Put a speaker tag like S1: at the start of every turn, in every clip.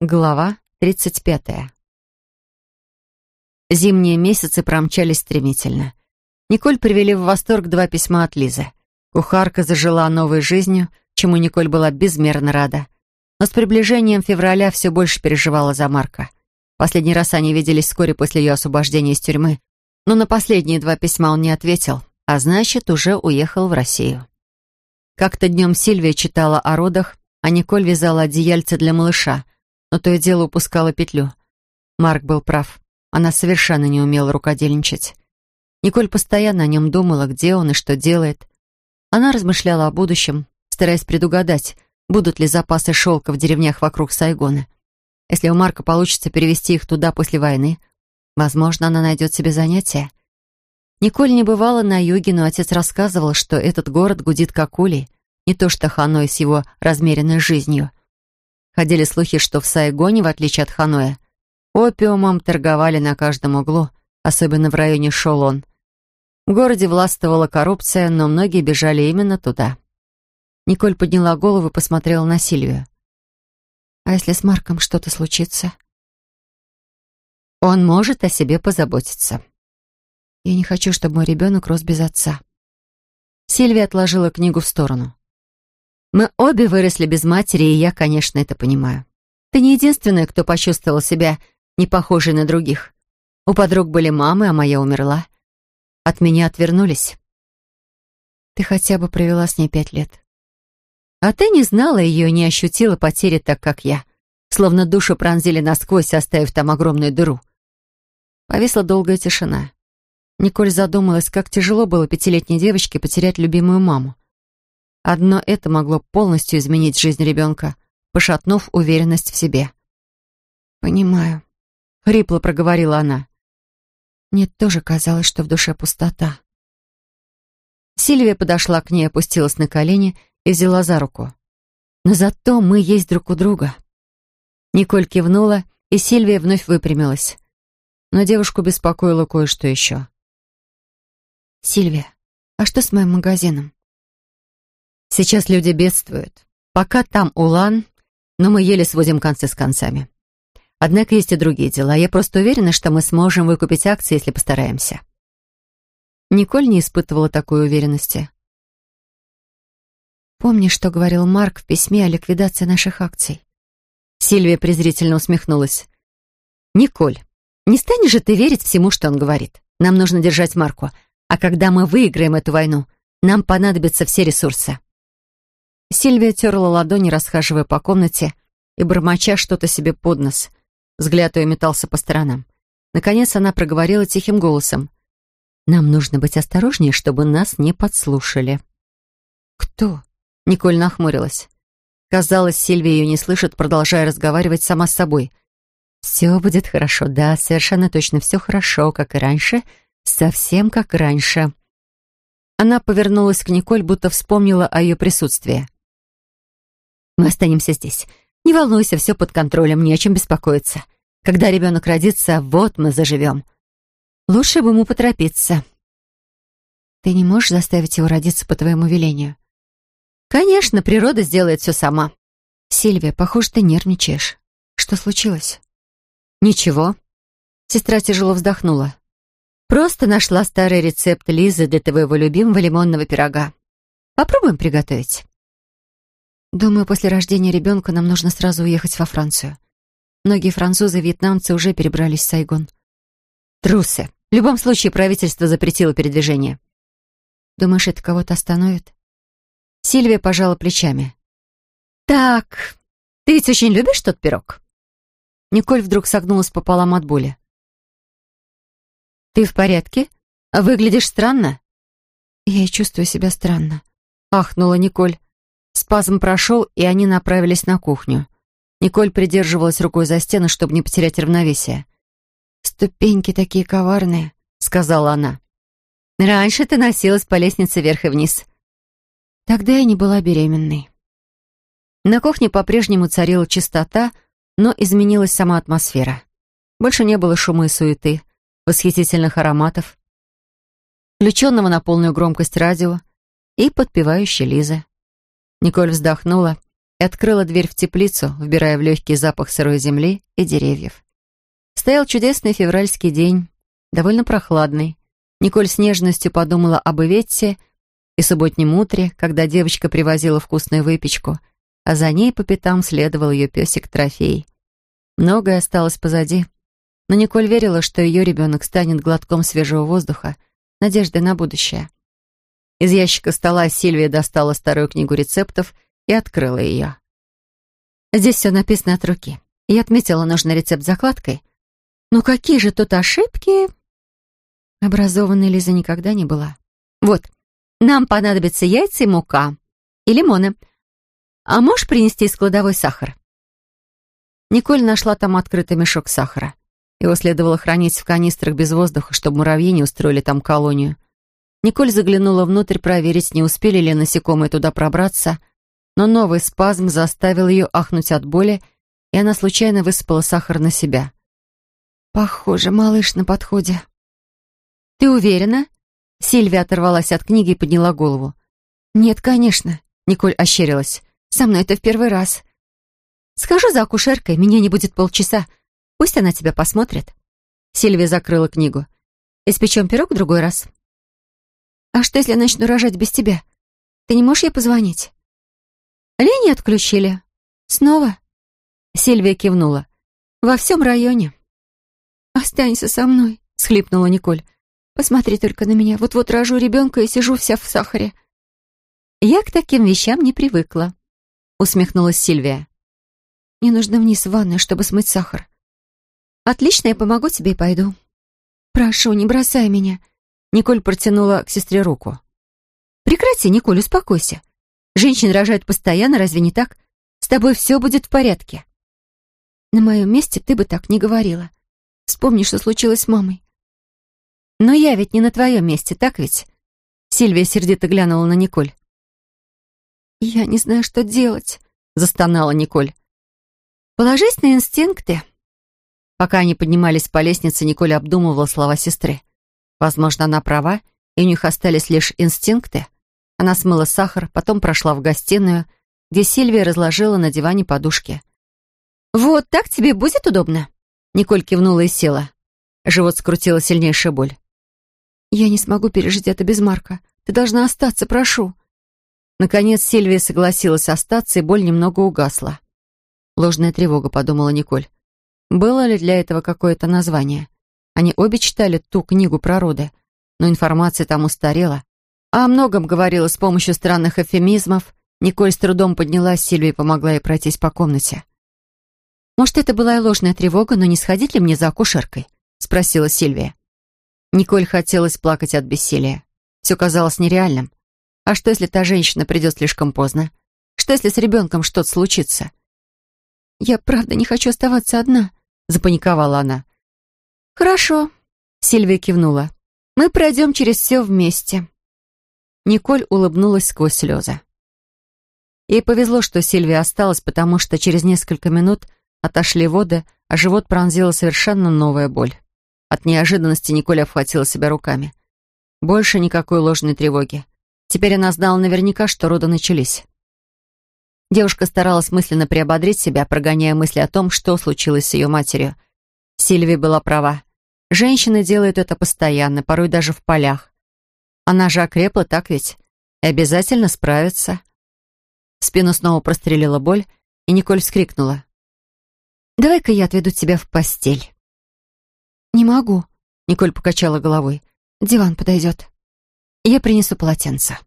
S1: Глава 35. Зимние месяцы промчались стремительно. Николь привели в восторг два письма от Лизы. Кухарка зажила новой жизнью, чему Николь была безмерно рада. Но с приближением февраля все больше переживала за Марка. Последний раз они виделись вскоре после ее освобождения из тюрьмы, но на последние два письма он не ответил, а значит, уже уехал в Россию. Как-то днем Сильвия читала о родах, а Николь вязала одеяльце для малыша — но то и дело упускала петлю. Марк был прав. Она совершенно не умела рукодельничать. Николь постоянно о нем думала, где он и что делает. Она размышляла о будущем, стараясь предугадать, будут ли запасы шелка в деревнях вокруг Сайгона. Если у Марка получится перевести их туда после войны, возможно, она найдет себе занятие. Николь не бывала на юге, но отец рассказывал, что этот город гудит как улей, не то что Ханой с его размеренной жизнью. Ходили слухи, что в Сайгоне, в отличие от Ханоя, опиумом торговали на каждом углу, особенно в районе Шолон. В городе властвовала коррупция, но многие бежали именно туда. Николь подняла голову и посмотрела на Сильвию. «А если с Марком что-то случится?» «Он может о себе позаботиться». «Я не хочу, чтобы мой ребенок рос без отца». Сильвия отложила книгу в сторону. Мы обе выросли без матери, и я, конечно, это понимаю. Ты не единственная, кто почувствовал себя не похожей на других. У подруг были мамы, а моя умерла. От меня отвернулись. Ты хотя бы провела с ней пять лет. А ты не знала ее не ощутила потери так, как я. Словно душу пронзили насквозь, оставив там огромную дыру. Повисла долгая тишина. Николь задумалась, как тяжело было пятилетней девочке потерять любимую маму. Одно это могло полностью изменить жизнь ребенка, пошатнув уверенность в себе. «Понимаю», — хрипло проговорила она. Мне тоже казалось, что в душе пустота. Сильвия подошла к ней, опустилась на колени и взяла за руку. «Но зато мы есть друг у друга». Николь кивнула, и Сильвия вновь выпрямилась. Но девушку беспокоило кое-что еще. «Сильвия, а что с моим магазином?» Сейчас люди бедствуют. Пока там Улан, но мы еле сводим концы с концами. Однако есть и другие дела. Я просто уверена, что мы сможем выкупить акции, если постараемся. Николь не испытывала такой уверенности. «Помни, что говорил Марк в письме о ликвидации наших акций?» Сильвия презрительно усмехнулась. «Николь, не станешь же ты верить всему, что он говорит? Нам нужно держать Марку. А когда мы выиграем эту войну, нам понадобятся все ресурсы». Сильвия терла ладони, расхаживая по комнате и бормоча что-то себе под нос. Взгляд ее метался по сторонам. Наконец она проговорила тихим голосом. «Нам нужно быть осторожнее, чтобы нас не подслушали». «Кто?» — Николь нахмурилась. Казалось, Сильвия ее не слышит, продолжая разговаривать сама с собой. «Все будет хорошо, да, совершенно точно все хорошо, как и раньше, совсем как раньше». Она повернулась к Николь, будто вспомнила о ее присутствии. Мы останемся здесь. Не волнуйся, все под контролем, не о чем беспокоиться. Когда ребенок родится, вот мы заживем. Лучше бы ему поторопиться. Ты не можешь заставить его родиться по твоему велению? Конечно, природа сделает все сама. Сильвия, похоже, ты нервничаешь. Что случилось? Ничего. Сестра тяжело вздохнула. Просто нашла старый рецепт Лизы для твоего любимого лимонного пирога. Попробуем приготовить. Думаю, после рождения ребенка нам нужно сразу уехать во Францию. Многие французы и вьетнамцы уже перебрались в Сайгон. Трусы. В любом случае, правительство запретило передвижение. Думаешь, это кого-то остановит? Сильвия пожала плечами. Так, ты ведь очень любишь тот пирог? Николь вдруг согнулась пополам от боли. Ты в порядке? Выглядишь странно. Я чувствую себя странно. Ахнула Николь. Спазм прошел, и они направились на кухню. Николь придерживалась рукой за стену, чтобы не потерять равновесие. «Ступеньки такие коварные», — сказала она. «Раньше ты носилась по лестнице вверх и вниз». Тогда я не была беременной. На кухне по-прежнему царила чистота, но изменилась сама атмосфера. Больше не было шума и суеты, восхитительных ароматов, включенного на полную громкость радио и подпевающей Лизы. Николь вздохнула и открыла дверь в теплицу, вбирая в легкий запах сырой земли и деревьев. Стоял чудесный февральский день, довольно прохладный. Николь с нежностью подумала об Иветте и субботнем утре, когда девочка привозила вкусную выпечку, а за ней по пятам следовал ее песик Трофей. Многое осталось позади, но Николь верила, что ее ребенок станет глотком свежего воздуха, надеждой на будущее. Из ящика стола Сильвия достала старую книгу рецептов и открыла ее. Здесь все написано от руки. Я отметила нужный рецепт закладкой. Ну какие же тут ошибки? Образованной Лиза никогда не была. Вот, нам понадобятся яйца и мука. И лимоны. А можешь принести из кладовой сахар? Николь нашла там открытый мешок сахара. Его следовало хранить в канистрах без воздуха, чтобы муравьи не устроили там колонию. Николь заглянула внутрь проверить, не успели ли насекомые туда пробраться, но новый спазм заставил ее ахнуть от боли, и она случайно высыпала сахар на себя. «Похоже, малыш на подходе». «Ты уверена?» Сильвия оторвалась от книги и подняла голову. «Нет, конечно», — Николь ощерилась. «Со мной это в первый раз. Скажу за акушеркой, меня не будет полчаса. Пусть она тебя посмотрит». Сильвия закрыла книгу. «Испечем пирог в другой раз». «А что, если я начну рожать без тебя? Ты не можешь ей позвонить?» «Линии отключили. Снова?» Сильвия кивнула. «Во всем районе». «Останься со мной», — схлипнула Николь. «Посмотри только на меня. Вот-вот рожу ребенка и сижу вся в сахаре». «Я к таким вещам не привыкла», — усмехнулась Сильвия. Мне нужно вниз в ванную, чтобы смыть сахар. Отлично, я помогу тебе и пойду. Прошу, не бросай меня. Николь протянула к сестре руку. Прекрати, Николь, успокойся. Женщины рожают постоянно, разве не так? С тобой все будет в порядке. На моем месте ты бы так не говорила. Вспомни, что случилось с мамой. Но я ведь не на твоем месте, так ведь? Сильвия сердито глянула на Николь. «Я не знаю, что делать», — застонала Николь. Положись на инстинкты. Пока они поднимались по лестнице, Николь обдумывала слова сестры. Возможно, она права, и у них остались лишь инстинкты. Она смыла сахар, потом прошла в гостиную, где Сильвия разложила на диване подушки. «Вот так тебе будет удобно?» Николь кивнула и села. Живот скрутила сильнейшая боль. «Я не смогу пережить это без Марка. Ты должна остаться, прошу». Наконец Сильвия согласилась остаться, и боль немного угасла. Ложная тревога, подумала Николь. Было ли для этого какое-то название? Они обе читали ту книгу про роды, но информация там устарела. А о многом говорила с помощью странных эвфемизмов. Николь с трудом поднялась, Сильвия помогла ей пройтись по комнате. «Может, это была и ложная тревога, но не сходить ли мне за акушеркой?» — спросила Сильвия. Николь хотелось плакать от бессилия. Все казалось нереальным. А что, если та женщина придет слишком поздно? Что, если с ребенком что-то случится? «Я правда не хочу оставаться одна», — запаниковала она. «Хорошо», — Сильвия кивнула. «Мы пройдем через все вместе». Николь улыбнулась сквозь слезы. Ей повезло, что Сильвия осталась, потому что через несколько минут отошли воды, а живот пронзила совершенно новая боль. От неожиданности Николь обхватила себя руками. Больше никакой ложной тревоги. Теперь она знала наверняка, что роды начались. Девушка старалась мысленно приободрить себя, прогоняя мысли о том, что случилось с ее матерью. Сильвия была права. Женщины делают это постоянно, порой даже в полях. Она же окрепла, так ведь? И обязательно справится. В спину снова прострелила боль, и Николь вскрикнула. «Давай-ка я отведу тебя в постель». «Не могу», — Николь покачала головой. «Диван подойдет. Я принесу полотенце».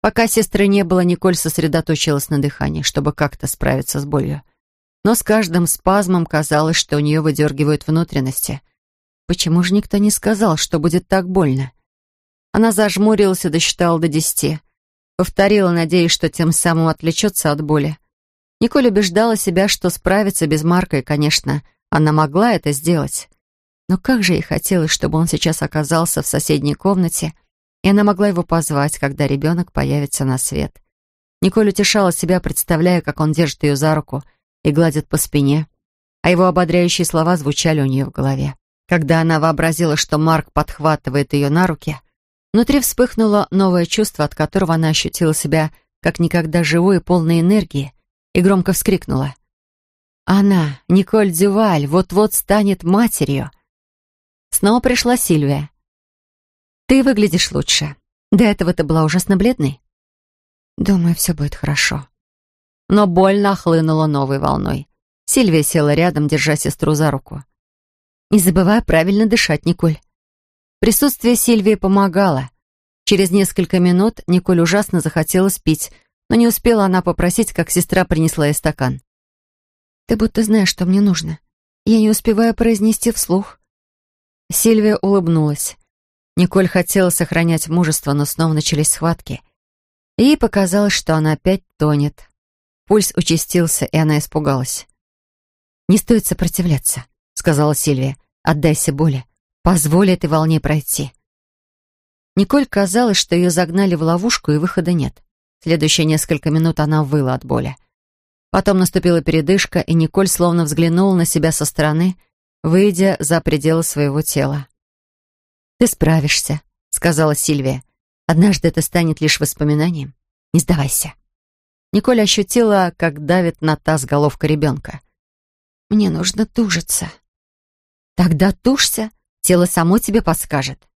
S1: Пока сестры не было, Николь сосредоточилась на дыхании, чтобы как-то справиться с болью. Но с каждым спазмом казалось, что у нее выдергивают внутренности. Почему же никто не сказал, что будет так больно? Она зажмурилась и досчитала до десяти. Повторила, надеясь, что тем самым отвлечется от боли. Николь убеждала себя, что справится без Марка, и, конечно, она могла это сделать. Но как же ей хотелось, чтобы он сейчас оказался в соседней комнате и она могла его позвать, когда ребенок появится на свет. Николь утешала себя, представляя, как он держит ее за руку и гладит по спине, а его ободряющие слова звучали у нее в голове. Когда она вообразила, что Марк подхватывает ее на руки, внутри вспыхнуло новое чувство, от которого она ощутила себя как никогда живой и полной энергии, и громко вскрикнула. Она, Николь Дюваль, вот-вот станет матерью. Снова пришла Сильвия. «Ты выглядишь лучше. До этого ты была ужасно бледной». «Думаю, все будет хорошо». Но боль нахлынула новой волной. Сильвия села рядом, держа сестру за руку. «Не забывай правильно дышать, Николь». Присутствие Сильвии помогало. Через несколько минут Николь ужасно захотелось пить, но не успела она попросить, как сестра принесла ей стакан. «Ты будто знаешь, что мне нужно. Я не успеваю произнести вслух». Сильвия улыбнулась. Николь хотела сохранять мужество, но снова начались схватки. Ей показалось, что она опять тонет. Пульс участился, и она испугалась. «Не стоит сопротивляться», — сказала Сильвия. «Отдайся боли. Позволь этой волне пройти». Николь казалось, что ее загнали в ловушку, и выхода нет. Следующие несколько минут она выла от боли. Потом наступила передышка, и Николь словно взглянула на себя со стороны, выйдя за пределы своего тела. «Ты справишься», — сказала Сильвия. «Однажды это станет лишь воспоминанием. Не сдавайся». Николь ощутила, как давит на таз головка ребенка. «Мне нужно тужиться». «Тогда тужься, тело само тебе подскажет».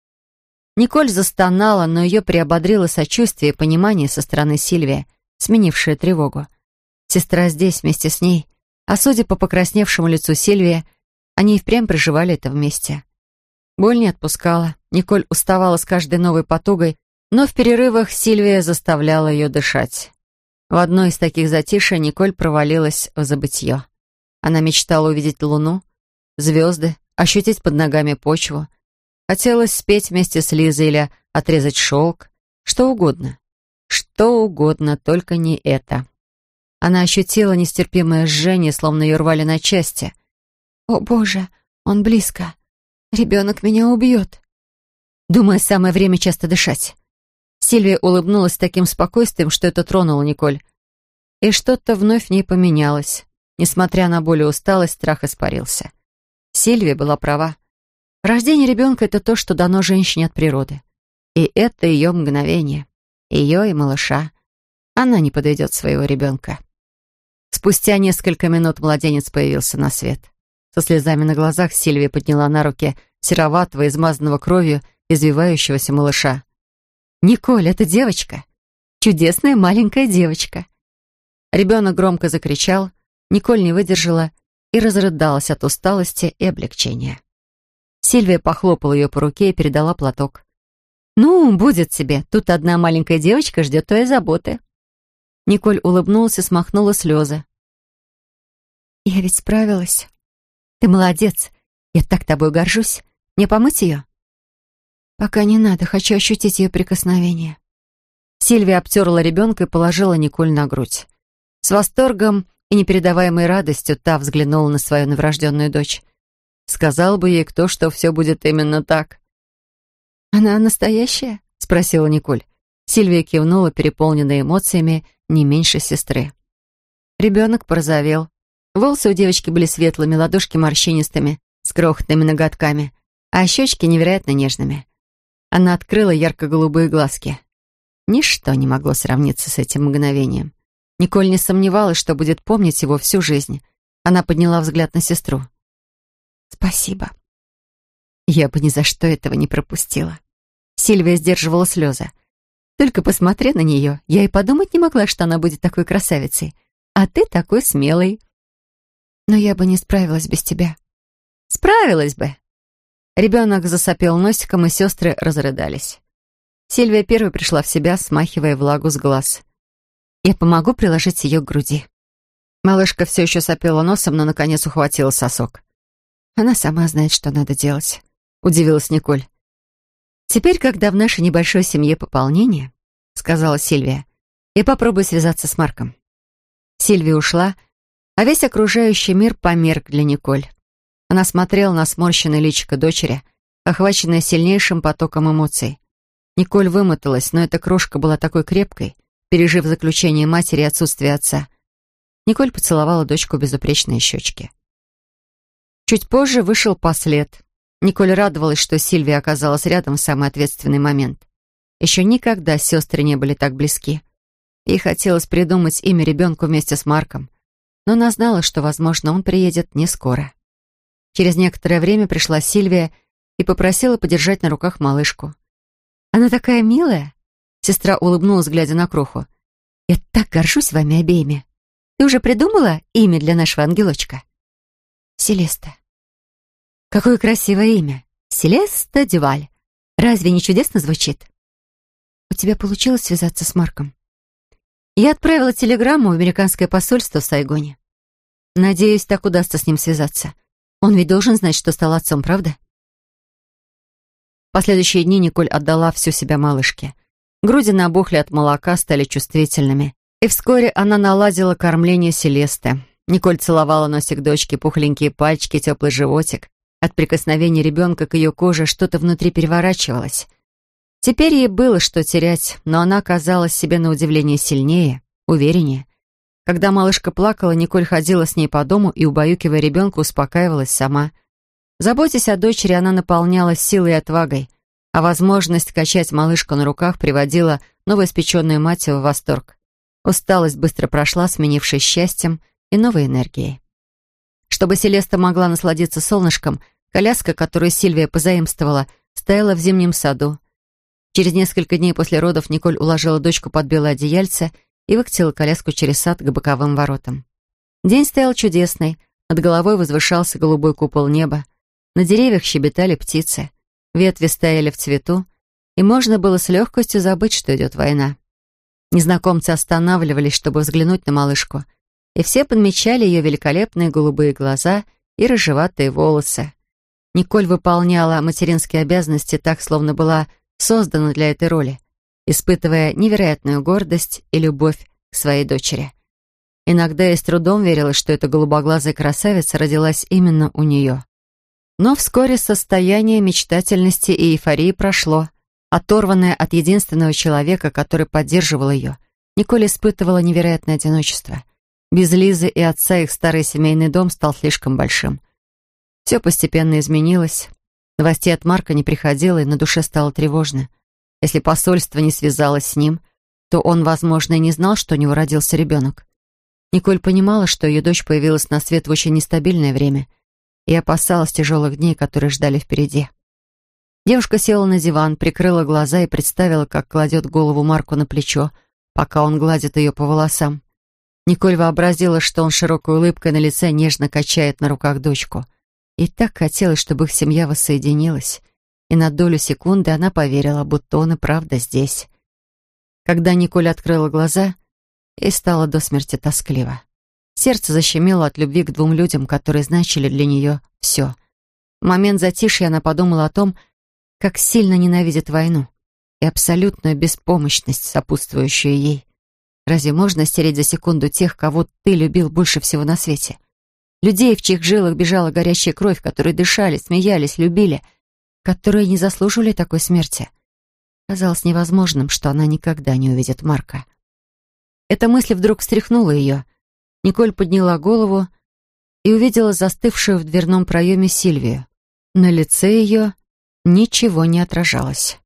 S1: Николь застонала, но ее приободрило сочувствие и понимание со стороны Сильвии, сменившее тревогу. Сестра здесь вместе с ней, а судя по покрасневшему лицу Сильвии, они и впрямь проживали это вместе. Боль не отпускала, Николь уставала с каждой новой потугой, но в перерывах Сильвия заставляла ее дышать. В одной из таких затишей Николь провалилась в забытье. Она мечтала увидеть луну, звезды, ощутить под ногами почву. Хотелось спеть вместе с Лизой или отрезать шелк, что угодно. Что угодно, только не это. Она ощутила нестерпимое жжение, словно ее рвали на части. «О, Боже, он близко. Ребенок меня убьет». Думаю, самое время часто дышать. Сильвия улыбнулась таким спокойствием, что это тронуло Николь. И что-то вновь в ней поменялось. Несмотря на боль и усталость, страх испарился. Сильвия была права. Рождение ребенка — это то, что дано женщине от природы. И это ее мгновение. Ее и малыша. Она не подойдет своего ребенка. Спустя несколько минут младенец появился на свет. Со слезами на глазах Сильвия подняла на руки сероватого, измазанного кровью, извивающегося малыша. «Николь, это девочка! Чудесная маленькая девочка!» Ребенок громко закричал, Николь не выдержала и разрыдалась от усталости и облегчения. Сильвия похлопала ее по руке и передала платок. «Ну, будет тебе. Тут одна маленькая девочка ждет твоей заботы». Николь улыбнулась и смахнула слезы. «Я ведь справилась. Ты молодец. Я так тобой горжусь. Мне помыть ее?» «Пока не надо. Хочу ощутить ее прикосновение». Сильвия обтерла ребенка и положила Николь на грудь. С восторгом и непередаваемой радостью та взглянула на свою новорожденную дочь. Сказал бы ей кто, что все будет именно так. «Она настоящая?» — спросила Николь. Сильвия кивнула, переполненная эмоциями, не меньше сестры. Ребенок порозовел. Волосы у девочки были светлыми, ладошки морщинистыми, с крохотными ноготками, а щечки невероятно нежными. Она открыла ярко-голубые глазки. Ничто не могло сравниться с этим мгновением. Николь не сомневалась, что будет помнить его всю жизнь. Она подняла взгляд на сестру. «Спасибо. Я бы ни за что этого не пропустила». Сильвия сдерживала слезы. Только посмотри на нее, я и подумать не могла, что она будет такой красавицей. А ты такой смелый. Но я бы не справилась без тебя. Справилась бы. Ребенок засопел носиком, и сестры разрыдались. Сильвия первой пришла в себя, смахивая влагу с глаз. Я помогу приложить ее к груди. Малышка все еще сопела носом, но наконец ухватила сосок. Она сама знает, что надо делать. Удивилась Николь. «Теперь, когда в нашей небольшой семье пополнение», — сказала Сильвия, «я попробую связаться с Марком». Сильвия ушла, а весь окружающий мир померк для Николь. Она смотрела на сморщенное личико дочери, охваченное сильнейшим потоком эмоций. Николь вымоталась, но эта крошка была такой крепкой, пережив заключение матери и отсутствие отца. Николь поцеловала дочку безупречные щечки. Чуть позже вышел послед. Николь радовалась, что Сильвия оказалась рядом в самый ответственный момент. Еще никогда сестры не были так близки. Ей хотелось придумать имя ребенку вместе с Марком, но она знала, что, возможно, он приедет не скоро. Через некоторое время пришла Сильвия и попросила подержать на руках малышку. «Она такая милая!» Сестра улыбнулась, глядя на кроху. «Я так горжусь вами обеими. Ты уже придумала имя для нашего ангелочка?» «Селеста». «Какое красивое имя! Селеста Дюваль. Разве не чудесно звучит?» «У тебя получилось связаться с Марком?» Я отправила телеграмму в американское посольство в Сайгоне. Надеюсь, так удастся с ним связаться. Он ведь должен знать, что стал отцом, правда? последующие дни Николь отдала всю себя малышке. Груди набухли от молока, стали чувствительными. И вскоре она наладила кормление Селесты. Николь целовала носик дочки, пухленькие пальчики, теплый животик. От прикосновения ребенка к ее коже что-то внутри переворачивалось. Теперь ей было что терять, но она казалась себе на удивление сильнее, увереннее. Когда малышка плакала, Николь ходила с ней по дому и, убаюкивая ребенка, успокаивалась сама – Заботясь о дочери, она наполнялась силой и отвагой, а возможность качать малышку на руках приводила новоиспеченную мать в восторг. Усталость быстро прошла, сменившись счастьем и новой энергией. Чтобы Селеста могла насладиться солнышком, коляска, которую Сильвия позаимствовала, стояла в зимнем саду. Через несколько дней после родов Николь уложила дочку под белое одеяльце и выкатила коляску через сад к боковым воротам. День стоял чудесный, над головой возвышался голубой купол неба, на деревьях щебетали птицы, ветви стояли в цвету, и можно было с легкостью забыть, что идет война. Незнакомцы останавливались, чтобы взглянуть на малышку, и все подмечали ее великолепные голубые глаза и рыжеватые волосы. Николь выполняла материнские обязанности так, словно была создана для этой роли, испытывая невероятную гордость и любовь к своей дочери. Иногда я с трудом верила, что эта голубоглазая красавица родилась именно у нее. Но вскоре состояние мечтательности и эйфории прошло. Оторванная от единственного человека, который поддерживал ее, Николь испытывала невероятное одиночество. Без Лизы и отца их старый семейный дом стал слишком большим. Все постепенно изменилось. Новостей от Марка не приходило, и на душе стало тревожно. Если посольство не связалось с ним, то он, возможно, и не знал, что у него родился ребенок. Николь понимала, что ее дочь появилась на свет в очень нестабильное время — и опасалась тяжелых дней, которые ждали впереди. Девушка села на диван, прикрыла глаза и представила, как кладет голову Марку на плечо, пока он гладит ее по волосам. Николь вообразила, что он широкой улыбкой на лице нежно качает на руках дочку. И так хотелось, чтобы их семья воссоединилась. И на долю секунды она поверила, будто он и правда здесь. Когда Николь открыла глаза, ей стало до смерти тоскливо. Сердце защемило от любви к двум людям, которые значили для нее все. В момент затишья она подумала о том, как сильно ненавидит войну и абсолютную беспомощность, сопутствующую ей. Разве можно стереть за секунду тех, кого ты любил больше всего на свете? Людей, в чьих жилах бежала горячая кровь, которые дышали, смеялись, любили, которые не заслуживали такой смерти. Казалось невозможным, что она никогда не увидит Марка. Эта мысль вдруг встряхнула ее — Николь подняла голову и увидела застывшую в дверном проеме Сильвию. На лице ее ничего не отражалось.